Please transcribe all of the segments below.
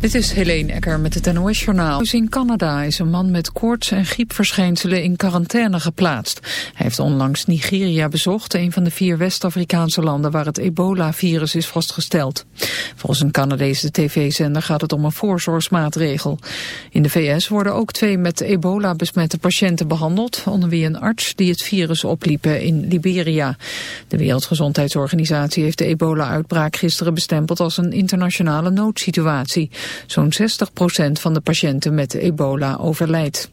Dit is Helene Ecker met het NOS-journaal. In Canada is een man met koorts en griepverschijnselen in quarantaine geplaatst. Hij heeft onlangs Nigeria bezocht, een van de vier West-Afrikaanse landen waar het ebola-virus is vastgesteld. Volgens een Canadese tv-zender gaat het om een voorzorgsmaatregel. In de VS worden ook twee met ebola besmette patiënten behandeld, onder wie een arts die het virus opliepen in Liberia. De Wereldgezondheidsorganisatie heeft de ebola-uitbraak gisteren bestempeld als een internationale noodsituatie. Zo'n 60% van de patiënten met ebola overlijdt.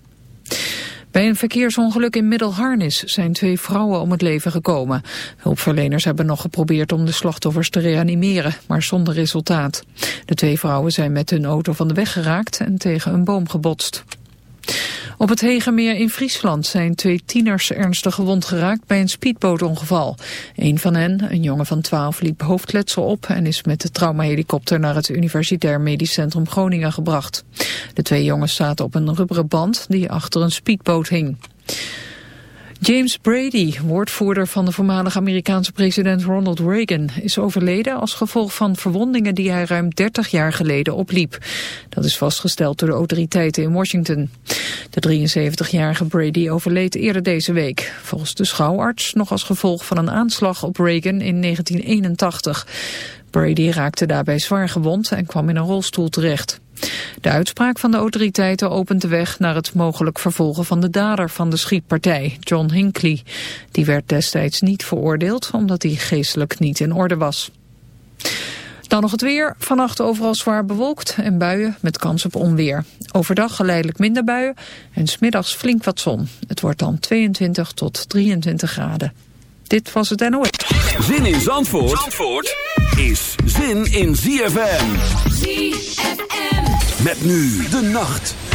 Bij een verkeersongeluk in Middelharnis zijn twee vrouwen om het leven gekomen. Hulpverleners hebben nog geprobeerd om de slachtoffers te reanimeren, maar zonder resultaat. De twee vrouwen zijn met hun auto van de weg geraakt en tegen een boom gebotst. Op het Hegermeer in Friesland zijn twee tieners ernstig gewond geraakt bij een speedbootongeval. Een van hen, een jongen van 12, liep hoofdletsel op en is met de traumahelikopter naar het Universitair Medisch Centrum Groningen gebracht. De twee jongens zaten op een rubberen band die achter een speedboot hing. James Brady, woordvoerder van de voormalige Amerikaanse president Ronald Reagan, is overleden als gevolg van verwondingen die hij ruim 30 jaar geleden opliep. Dat is vastgesteld door de autoriteiten in Washington. De 73-jarige Brady overleed eerder deze week. Volgens de schouwarts nog als gevolg van een aanslag op Reagan in 1981. Brady raakte daarbij zwaar gewond en kwam in een rolstoel terecht. De uitspraak van de autoriteiten opent de weg naar het mogelijk vervolgen van de dader van de schietpartij, John Hinckley. Die werd destijds niet veroordeeld omdat hij geestelijk niet in orde was. Dan nog het weer. Vannacht overal zwaar bewolkt en buien met kans op onweer. Overdag geleidelijk minder buien en smiddags flink wat zon. Het wordt dan 22 tot 23 graden. Dit was het NOS. Zin in Zandvoort, Zandvoort is zin in ZFM. ZFM. Met nu de nacht.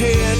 head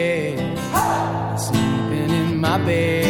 Sleeping in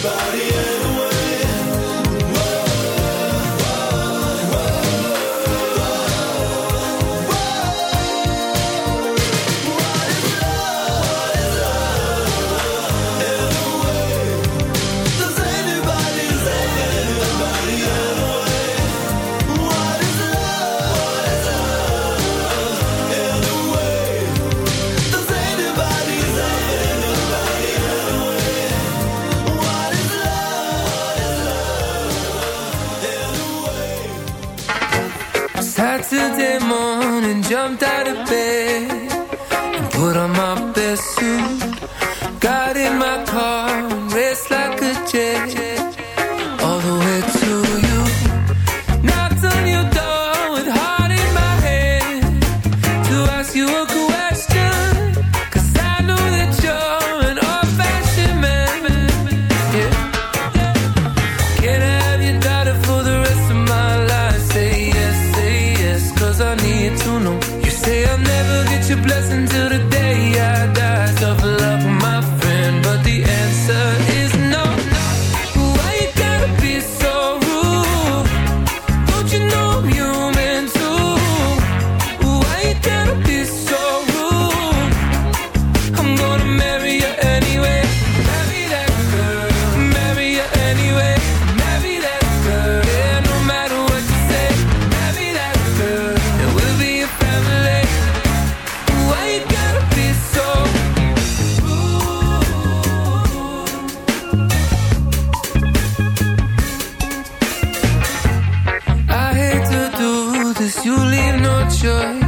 Everybody. choice